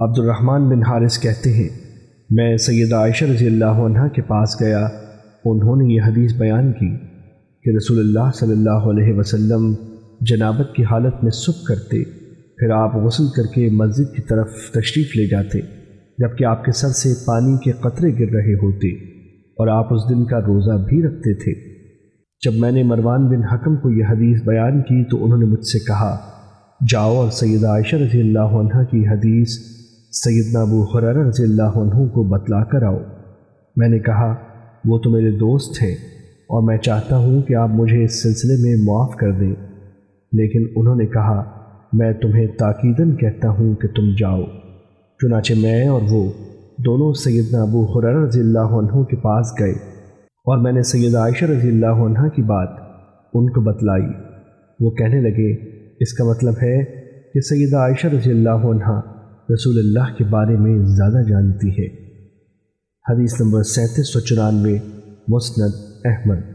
عبد الرحمن بن حارث کہتے ہیں، میں سید عائشہ رضی اللہ عنہ کے پاس گیا، انہوں نے یہ حدیث بیان کی کہ رسول اللہ صلی اللہ علیہ وسلم جنابت کی حالت میں سب کرتے، پھر آپ غسل کر کے مسجد کی طرف تشریف لے جاتے، جبکہ آپ کے سر سے پانی کے قطرے گر رہے ہوتے اور آپ اس دن کا روزہ بھی رکھتے تھے۔ جب میں نے مروان بن حکم کو یہ حدیث بیان کی تو انہوں نے مجھ سے کہا، جاؤ اور سید عائشہ رضی اللہ عنہ کی حدیث سیدنا ابو حرار رضی اللہ عنہ کو بتلا کر آؤ۔ میں نے کہا، وہ تو میرے دوست ہیں اور میں چاہتا ہوں کہ آپ مجھے اس سلسلے میں معاف کر دیں۔ لیکن انہوں نے کہا، میں تمہیں تاکیدن کہتا ہوں کہ تم جاؤ۔ چنانچہ میں اور وہ دونوں سیدنا ابو حرار رضی اللہ عنہ کے پاس گئے اور میں نے سید عائشہ رضی اللہ عنہ کی بات ان کو بتلائی۔ وہ کہنے لگے، اس کا مطلب ہے کہ سیدہ عائشہ رضی اللہ عنہ رسول اللہ کے بارے میں زیادہ جانتی ہے۔ حدیث نمبر سینتیس سو چورانوے، مسند احمد۔